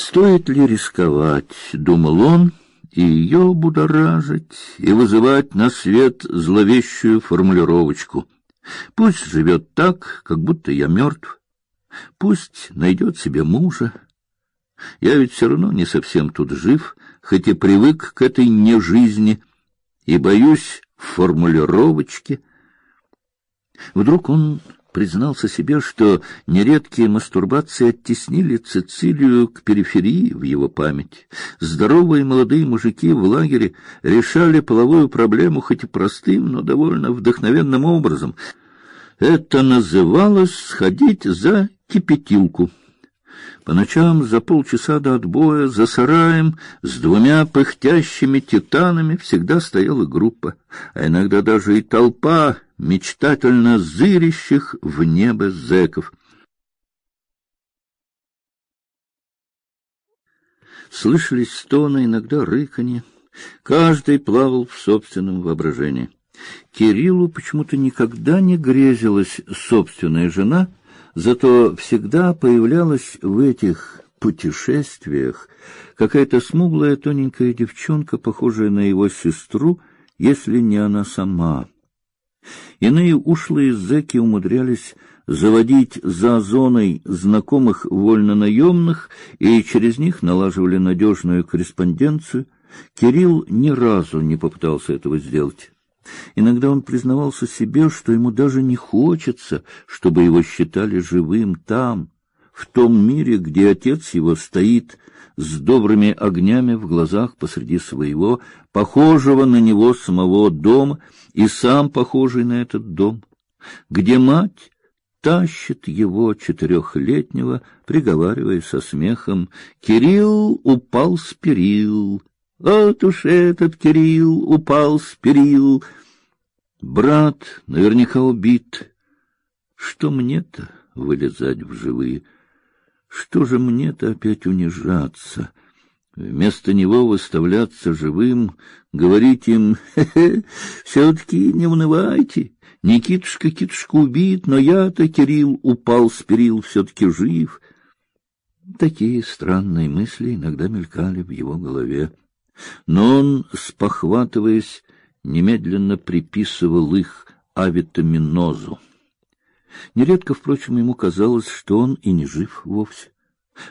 Стоит ли рисковать, думал он, и ее будоражить, и вызывать на свет зловещую формулировочку. Пусть живет так, как будто я мертв. Пусть найдет себе мужа. Я ведь все равно не совсем тут жив, хоть и привык к этой нежизни, и боюсь формулировочки. Вдруг он признался себе, что нередкие мастурбации оттеснили Цицилию к периферии в его память. Здоровые молодые мужики в лагере решали половую проблему хоть и простым, но довольно вдохновенным образом. Это называлось сходить за кипятилку. По ночам за полчаса до отбоя за сараем с двумя пыхтящими титанами всегда стояла группа, а иногда даже и толпа мечтательно зырящих в небо зэков. Слышались стоны, иногда рыканье. Каждый плавал в собственном воображении. Кириллу почему-то никогда не грезилась собственная жена, зато всегда появлялась в этих путешествиях какая-то смуглая тоненькая девчонка, похожая на его сестру, если не она сама. Иные ушлые зэки умудрялись заводить за зоной знакомых вольнонаемных и через них налаживали надежную корреспонденцию. Кирилл ни разу не попытался этого сделать. Иногда он признавался себе, что ему даже не хочется, чтобы его считали живым там, в том мире, где отец его стоит с добрыми огнями в глазах посреди своего, похожего на него самого дома и сам похожий на этот дом, где мать тащит его четырехлетнего, приговаривая со смехом: "Кирилл упал с перил, вот уж этот Кирилл упал с перил, брат наверняка убит. Что мне-то вылезать в живые?" Что же мне-то опять унижаться? Вместо него выставляться живым, говорить им, все-таки не унывайте, Никитушка Китушка убит, но я-то, Кирилл, упал с перил, все-таки жив. Такие странные мысли иногда мелькали в его голове. Но он, спохватываясь, немедленно приписывал их авитаминозу. Нередко, впрочем, ему казалось, что он и не жив вовсе.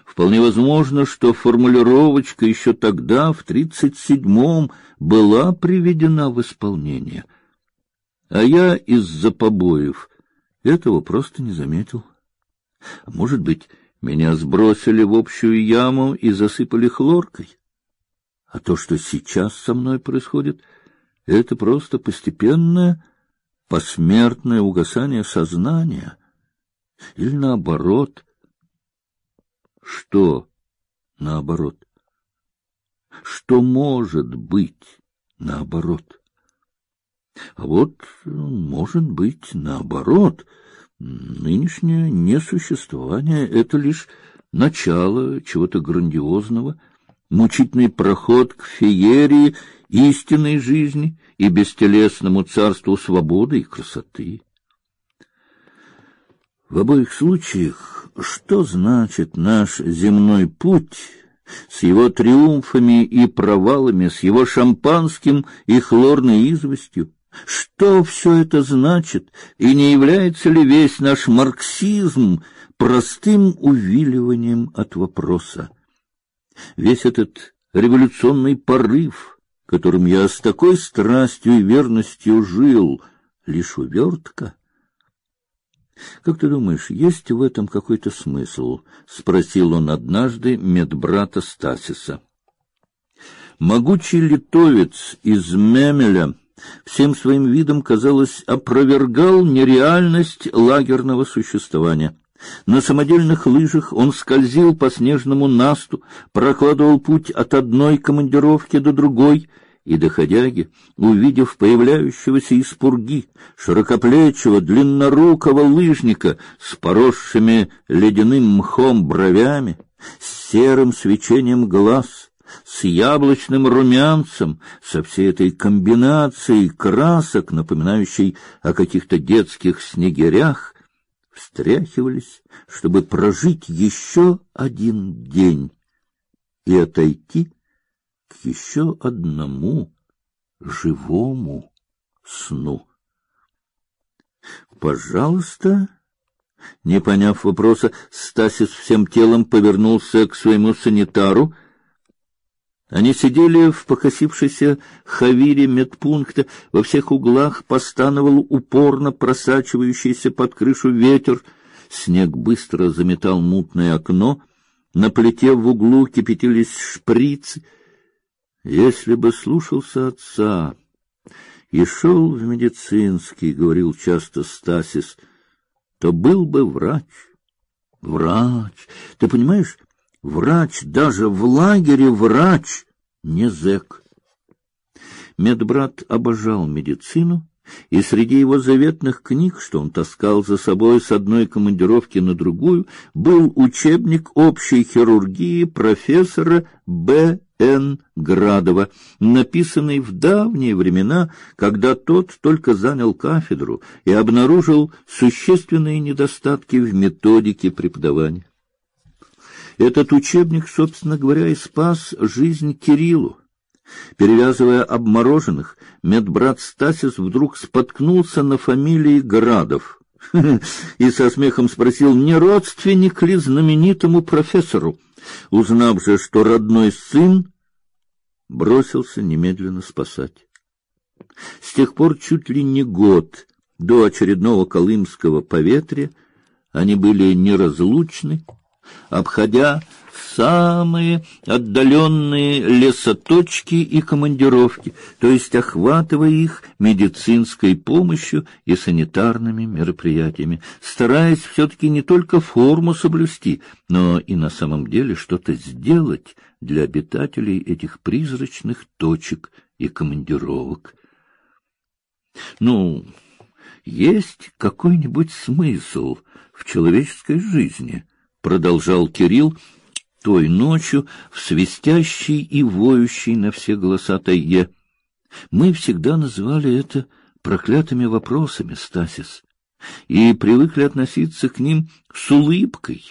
Вполне возможно, что формулировочка еще тогда, в тридцать седьмом, была приведена в исполнение. А я из-за побоев этого просто не заметил. А может быть, меня сбросили в общую яму и засыпали хлоркой? А то, что сейчас со мной происходит, это просто постепенное посмертное угасание сознания или наоборот? Что наоборот? Что может быть наоборот? А вот может быть наоборот. Нынешнее несуществование — это лишь начало чего-то грандиозного, мучительный проход к феерии истинной жизни и бестелесному царству свободы и красоты. В обоих случаях, что значит наш земной путь с его триумфами и провалами, с его шампанским и хлорной известью? Что все это значит, и не является ли весь наш марксизм простым увиливанием от вопроса? Весь этот революционный порыв, которым я с такой страстью и верностью жил, лишь увертка. Как ты думаешь, есть в этом какой-то смысл? спросил он однажды медбрата Стасиса. Могучий литовец из Мемеля всем своим видом, казалось, опровергал нереальность лагерного существования. На самодельных лыжах он скользил по снежному насту, прокладывал путь от одной командировки до другой, и доходяги, увидев появляющегося из пурги широкоплечего длиннорукого лыжника с поросшими ледяным мхом бровями, с серым свечением глаз, с яблочным румянцем, со всей этой комбинацией красок, напоминающей о каких-то детских снегирях, встряхивались, чтобы прожить еще один день и отойти еще одному живому сну. Пожалуйста, не поняв вопроса, Стасис всем телом повернулся к своему санитару. Они сидели в покосившейся хавире медпункта, во всех углах постановал упорно просачивающийся под крышу ветер. Снег быстро заметал мутное окно, на плите в углу кипятились шприцы. Если бы слушался отца и шел в медицинский, говорил часто Стасис, то был бы врач. Врач. Ты понимаешь, врач даже в лагере врач, не зэк. Медбрат обожал медицину, и среди его заветных книг, что он таскал за собой с одной командировки на другую, был учебник общей хирургии профессора Б. Н. Градова, написанный в давние времена, когда тот только занял кафедру и обнаружил существенные недостатки в методике преподавания. Этот учебник, собственно говоря, и спас жизнь Кириллу. Перевязывая обмороженных, медбрат Стасис вдруг споткнулся на фамилии Градов и со смехом спросил, не родственник ли знаменитому профессору. Узнав же, что родной сын, бросился немедленно спасать. С тех пор чуть ли не год до очередного колымского поветрия они были неразлучны, обходя самые отдаленные лесоточки и командировки, то есть охватывая их медицинской помощью и санитарными мероприятиями, стараясь все-таки не только форму соблюсти, но и на самом деле что-то сделать для обитателей этих призрачных точек и командировок. Ну, есть какой-нибудь смысл в человеческой жизни, продолжал Кирилл, той ночью в свистящей и воющей на все голоса тайге. Мы всегда называли это проклятыми вопросами, Стасис, и привыкли относиться к ним с улыбкой.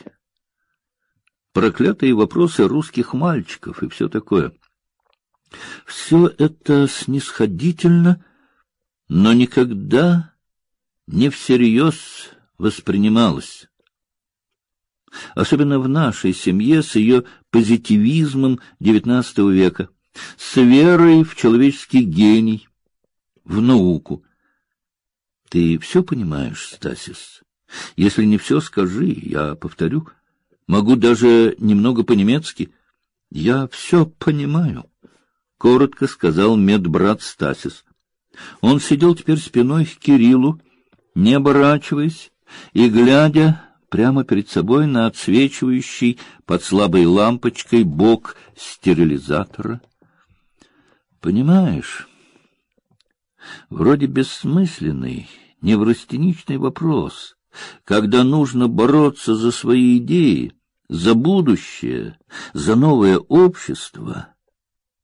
Проклятые вопросы русских мальчиков и все такое. Все это снисходительно, но никогда не всерьез воспринималось особенно в нашей семье с ее позитивизмом XIX века, с верой в человеческий гений, в науку. Ты все понимаешь, Стасис? Если не все, скажи, я повторю. Могу даже немного по-немецки. Я все понимаю, — коротко сказал медбрат Стасис. Он сидел теперь спиной к Кириллу, не оборачиваясь и глядя прямо перед собой на отсвечивающий под слабой лампочкой бок стерилизатора. Понимаешь, вроде бессмысленный, неврастеничный вопрос, когда нужно бороться за свои идеи, за будущее, за новое общество —